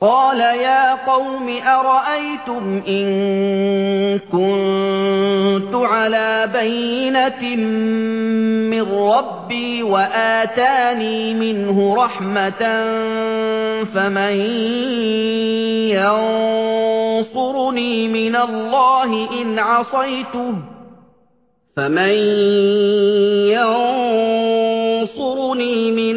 قال يا قوم أرأيتم إن كنت على بينة من ربي وآتاني منه رحمة فمن ينصرني من الله إن عصيته فمن ينصرني